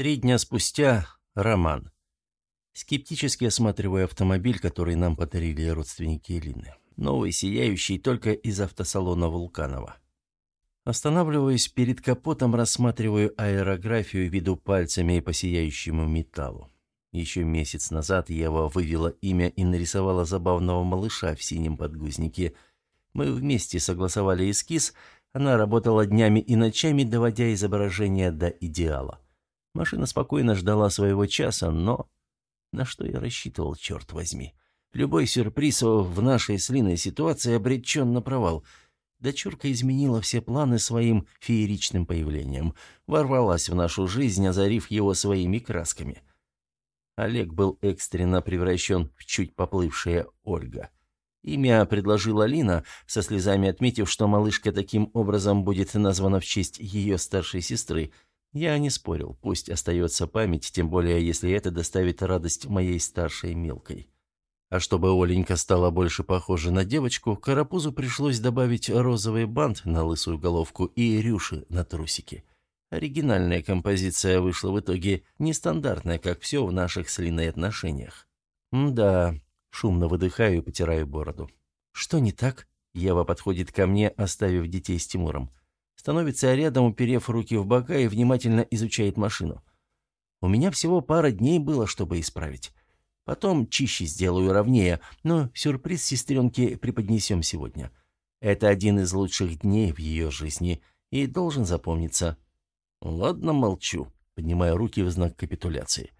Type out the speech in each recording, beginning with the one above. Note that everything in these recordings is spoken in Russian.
Три дня спустя – роман. Скептически осматриваю автомобиль, который нам подарили родственники Элины. Новый, сияющий, только из автосалона Вулканова. Останавливаюсь перед капотом, рассматриваю аэрографию, веду пальцами по сияющему металлу. Еще месяц назад Ева вывела имя и нарисовала забавного малыша в синем подгузнике. Мы вместе согласовали эскиз, она работала днями и ночами, доводя изображение до идеала. Машина спокойно ждала своего часа, но... На что я рассчитывал, черт возьми? Любой сюрприз в нашей с ситуации обречен на провал. Дочурка изменила все планы своим фееричным появлением, ворвалась в нашу жизнь, озарив его своими красками — Олег был экстренно превращен в чуть поплывшая Ольга. Имя предложила Лина, со слезами отметив, что малышка таким образом будет названа в честь ее старшей сестры. Я не спорил, пусть остается память, тем более если это доставит радость моей старшей мелкой. А чтобы Оленька стала больше похожа на девочку, Карапузу пришлось добавить розовый бант на лысую головку и рюши на трусики. Оригинальная композиция вышла в итоге нестандартная, как все в наших с Линой отношениях. «Да», — шумно выдыхаю и потираю бороду. «Что не так?» Ева подходит ко мне, оставив детей с Тимуром. Становится рядом, уперев руки в бока и внимательно изучает машину. У меня всего пара дней было, чтобы исправить. Потом чище сделаю ровнее, но сюрприз сестренке преподнесем сегодня. Это один из лучших дней в ее жизни и должен запомниться «Ладно, молчу», поднимая руки в знак капитуляции.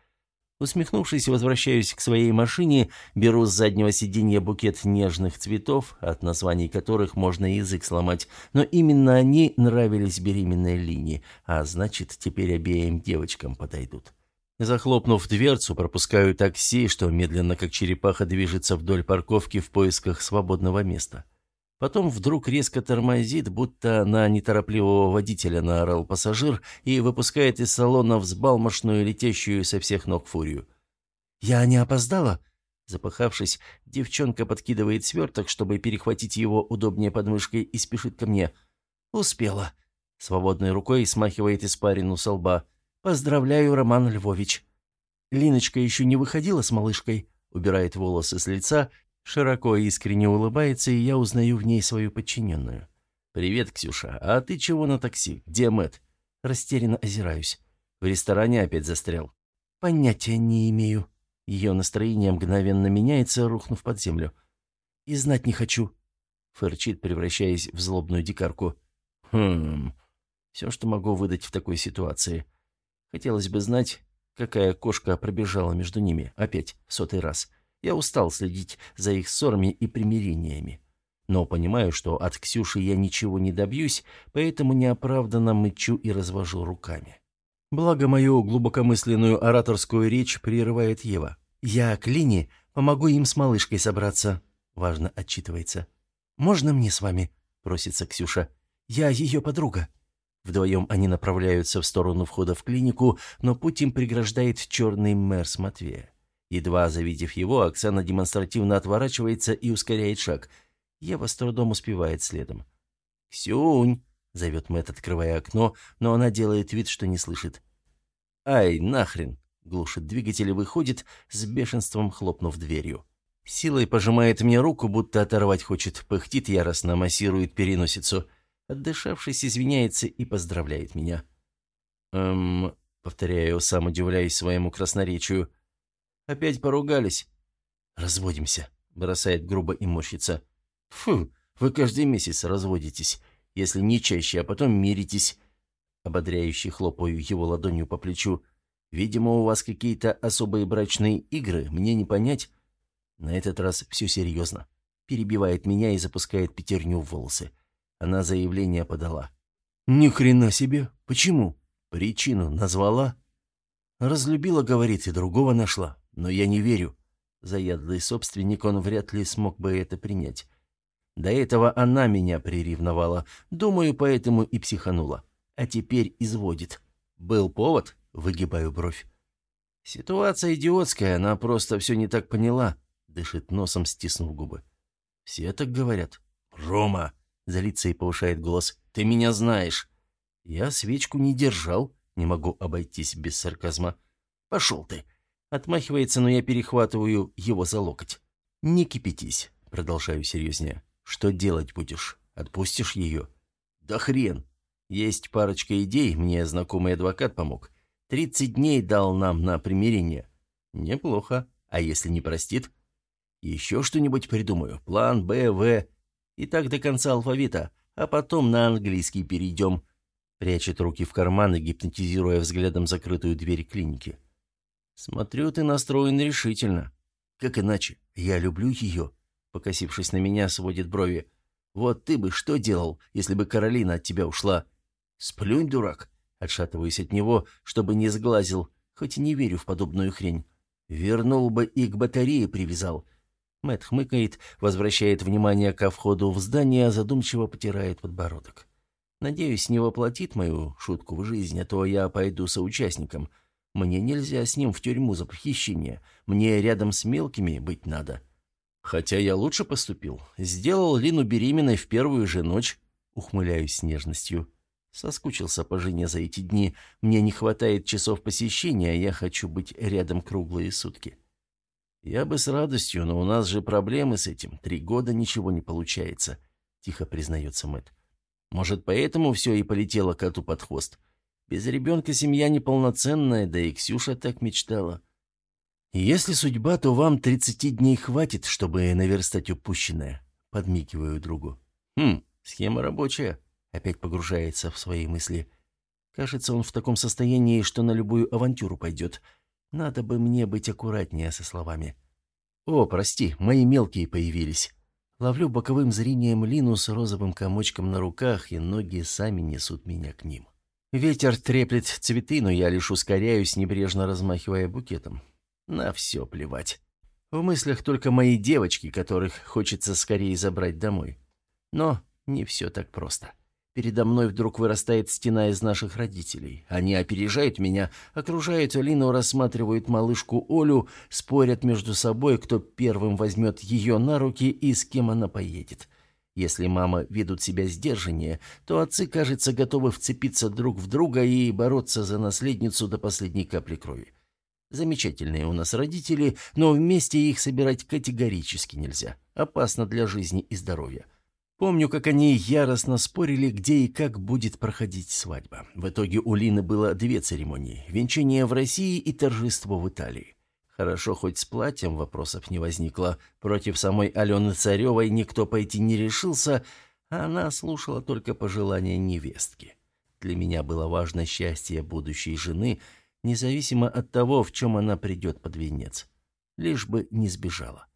Усмехнувшись, возвращаюсь к своей машине, беру с заднего сиденья букет нежных цветов, от названий которых можно язык сломать, но именно они нравились беременной Лине, а значит, теперь обеим девочкам подойдут. Захлопнув дверцу, пропускаю такси, что медленно, как черепаха, движется вдоль парковки в поисках свободного места. Потом вдруг резко тормозит, будто на неторопливого водителя наорал пассажир и выпускает из салона взбалмошную, летящую со всех ног фурию. «Я не опоздала?» Запыхавшись, девчонка подкидывает сверток, чтобы перехватить его удобнее подмышкой и спешит ко мне. «Успела». Свободной рукой смахивает испарину со лба. «Поздравляю, Роман Львович». Линочка еще не выходила с малышкой, убирает волосы с лица Широко и искренне улыбается, и я узнаю в ней свою подчиненную. «Привет, Ксюша. А ты чего на такси? Где Мэтт?» Растерянно озираюсь. В ресторане опять застрял. «Понятия не имею». Ее настроение мгновенно меняется, рухнув под землю. «И знать не хочу», — фырчит, превращаясь в злобную дикарку. «Хм... Все, что могу выдать в такой ситуации. Хотелось бы знать, какая кошка пробежала между ними опять в сотый раз». Я устал следить за их ссорами и примирениями. Но понимаю, что от Ксюши я ничего не добьюсь, поэтому неоправданно мычу и развожу руками. Благо мою глубокомысленную ораторскую речь прерывает Ева. «Я к Лине помогу им с малышкой собраться», — важно отчитывается. «Можно мне с вами?» — просится Ксюша. «Я ее подруга». Вдвоем они направляются в сторону входа в клинику, но путь им преграждает черный мэр с Матвея. Едва завидев его, Оксана демонстративно отворачивается и ускоряет шаг. Ева с трудом успевает следом. «Ксюнь!» — зовет Мэтт, открывая окно, но она делает вид, что не слышит. «Ай, нахрен!» — глушит двигатель и выходит, с бешенством хлопнув дверью. Силой пожимает мне руку, будто оторвать хочет, пыхтит яростно, массирует переносицу. Отдышавшись, извиняется и поздравляет меня. «Эм...» — повторяю, сам удивляюсь своему красноречию — Опять поругались?» «Разводимся», — бросает грубо и морщится. «Фу, вы каждый месяц разводитесь, если не чаще, а потом миритесь». Ободряюще хлопаю его ладонью по плечу. «Видимо, у вас какие-то особые брачные игры, мне не понять». На этот раз все серьезно. Перебивает меня и запускает пятерню в волосы. Она заявление подала. «Ни хрена себе! Почему? Причину назвала?» «Разлюбила, говорит, и другого нашла. Но я не верю. Заядлый собственник, он вряд ли смог бы это принять. До этого она меня приревновала. Думаю, поэтому и психанула. А теперь изводит. Был повод? Выгибаю бровь. Ситуация идиотская, она просто все не так поняла. Дышит носом, стиснув губы. Все так говорят. «Рома!» — залится и повышает голос. «Ты меня знаешь!» «Я свечку не держал», — Не могу обойтись без сарказма. «Пошел ты!» Отмахивается, но я перехватываю его за локоть. «Не кипятись», — продолжаю серьезнее. «Что делать будешь? Отпустишь ее?» «Да хрен! Есть парочка идей, мне знакомый адвокат помог. Тридцать дней дал нам на примирение. Неплохо. А если не простит? Еще что-нибудь придумаю. План Б, В. И так до конца алфавита. А потом на английский перейдем. Прячет руки в карманы, гипнотизируя взглядом закрытую дверь клиники. Смотрю, ты настроен решительно. Как иначе? Я люблю ее. Покосившись на меня, сводит брови. Вот ты бы что делал, если бы Каролина от тебя ушла? Сплюнь, дурак. Отшатываюсь от него, чтобы не сглазил, хоть и не верю в подобную хрень. Вернул бы и к батарее привязал. Мэт хмыкает, возвращает внимание ко входу в здание, а задумчиво потирает подбородок. Надеюсь, не воплотит мою шутку в жизнь, а то я пойду соучастником. Мне нельзя с ним в тюрьму за похищение. Мне рядом с мелкими быть надо. Хотя я лучше поступил. Сделал Лину беременной в первую же ночь. Ухмыляюсь с нежностью. Соскучился по жене за эти дни. Мне не хватает часов посещения, а я хочу быть рядом круглые сутки. Я бы с радостью, но у нас же проблемы с этим. Три года ничего не получается, тихо признается Мэт. Может, поэтому все и полетело коту под хвост. Без ребенка семья неполноценная, да и Ксюша так мечтала. Если судьба, то вам тридцати дней хватит, чтобы наверстать упущенное. Подмигиваю другу. Хм, схема рабочая. Опять погружается в свои мысли. Кажется, он в таком состоянии, что на любую авантюру пойдет. Надо бы мне быть аккуратнее со словами. «О, прости, мои мелкие появились». Ловлю боковым зрением Лину с розовым комочком на руках, и ноги сами несут меня к ним. Ветер треплет цветы, но я лишь ускоряюсь, небрежно размахивая букетом. На все плевать. В мыслях только мои девочки, которых хочется скорее забрать домой. Но не все так просто. Передо мной вдруг вырастает стена из наших родителей. Они опережают меня, окружают Алину, рассматривают малышку Олю, спорят между собой, кто первым возьмет ее на руки и с кем она поедет. Если мама ведут себя сдержаннее, то отцы, кажется, готовы вцепиться друг в друга и бороться за наследницу до последней капли крови. Замечательные у нас родители, но вместе их собирать категорически нельзя. Опасно для жизни и здоровья. Помню, как они яростно спорили, где и как будет проходить свадьба. В итоге у Лины было две церемонии – венчание в России и торжество в Италии. Хорошо, хоть с платьем вопросов не возникло. Против самой Алены Царевой никто пойти не решился, а она слушала только пожелания невестки. Для меня было важно счастье будущей жены, независимо от того, в чем она придет под венец. Лишь бы не сбежала.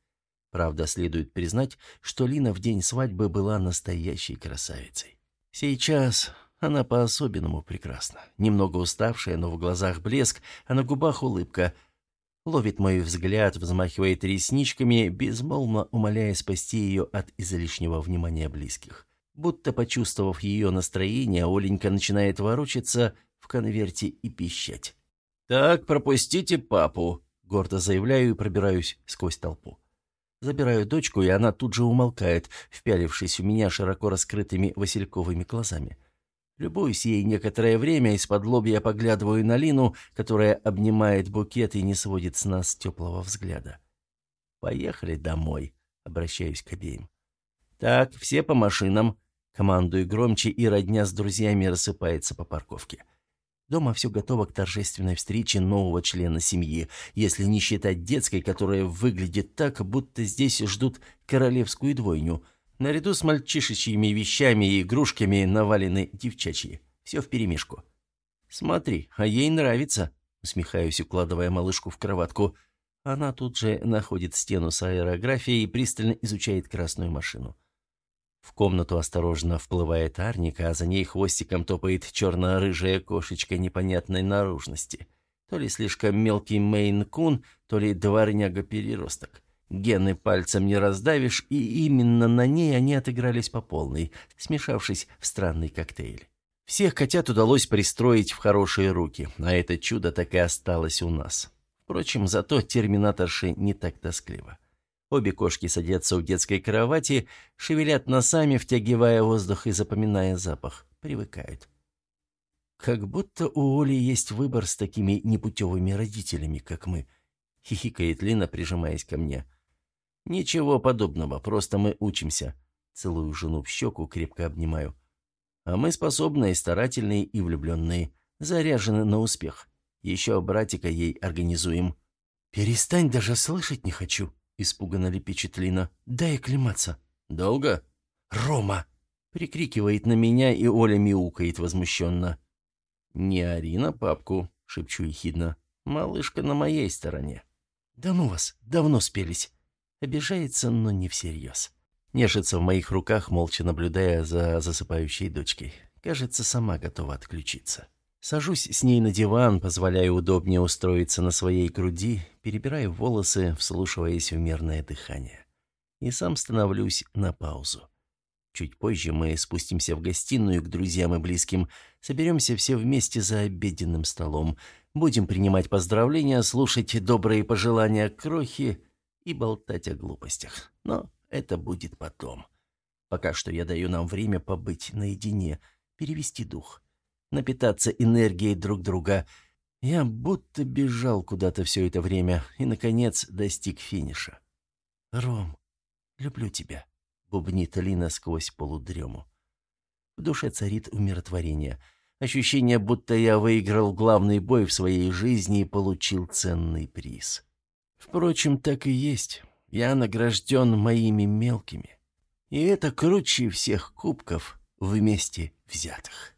Правда, следует признать, что Лина в день свадьбы была настоящей красавицей. Сейчас она по-особенному прекрасна. Немного уставшая, но в глазах блеск, а на губах улыбка. Ловит мой взгляд, взмахивает ресничками, безмолвно умоляя спасти ее от излишнего внимания близких. Будто почувствовав ее настроение, Оленька начинает ворочаться в конверте и пищать. «Так, пропустите папу», — гордо заявляю и пробираюсь сквозь толпу. Забираю дочку, и она тут же умолкает, впялившись в меня широко раскрытыми васильковыми глазами. Любуюсь ей некоторое время, из-под лобья поглядываю на Лину, которая обнимает букет и не сводит с нас теплого взгляда. «Поехали домой», — обращаюсь к обеим. «Так, все по машинам», — командую громче, и родня с друзьями рассыпается по парковке. Дома все готово к торжественной встрече нового члена семьи, если не считать детской, которая выглядит так, будто здесь ждут королевскую двойню. Наряду с мальчишечьими вещами и игрушками навалены девчачьи. Все вперемешку. «Смотри, а ей нравится», — усмехаюсь, укладывая малышку в кроватку. Она тут же находит стену с аэрографией и пристально изучает красную машину. В комнату осторожно вплывает Арника, а за ней хвостиком топает черно-рыжая кошечка непонятной наружности. То ли слишком мелкий мейн-кун, то ли дворняга-переросток. Гены пальцем не раздавишь, и именно на ней они отыгрались по полной, смешавшись в странный коктейль. Всех котят удалось пристроить в хорошие руки, а это чудо так и осталось у нас. Впрочем, зато терминаторши не так тоскливо. Обе кошки садятся у детской кровати, шевелят носами, втягивая воздух и запоминая запах. Привыкают. Как будто у Оли есть выбор с такими непутевыми родителями, как мы. Хихикает Лина, прижимаясь ко мне. Ничего подобного, просто мы учимся. Целую жену в щеку, крепко обнимаю. А мы способные, старательные и влюбленные. Заряжены на успех. Еще братика ей организуем. «Перестань, даже слышать не хочу», — испуганно лепечет Лина. «Дай оклематься». «Долго?» «Рома!» — прикрикивает на меня, и Оля мяукает возмущенно. «Не ори на папку», — шепчу ехидно. «Малышка на моей стороне». «Да ну вас, давно спелись». Обижается, но не всерьез. Нежится в моих руках, молча наблюдая за засыпающей дочкой. Кажется, сама готова отключиться. Сажусь с ней на диван, позволяю удобнее устроиться на своей груди, перебираю волосы, вслушиваясь в мерное дыхание. И сам становлюсь на паузу. Чуть позже мы спустимся в гостиную к друзьям и близким, соберемся все вместе за обеденным столом, будем принимать поздравления, слушать добрые пожелания крохи и болтать о глупостях. Но это будет потом. Пока что я даю нам время побыть наедине, перевести дух напитаться энергией друг друга. Я будто бежал куда-то все это время и, наконец, достиг финиша. «Ром, люблю тебя», — бубнит Лина сквозь полудрему. В душе царит умиротворение. Ощущение, будто я выиграл главный бой в своей жизни и получил ценный приз. Впрочем, так и есть. Я награжден моими мелкими. И это круче всех кубков вместе взятых.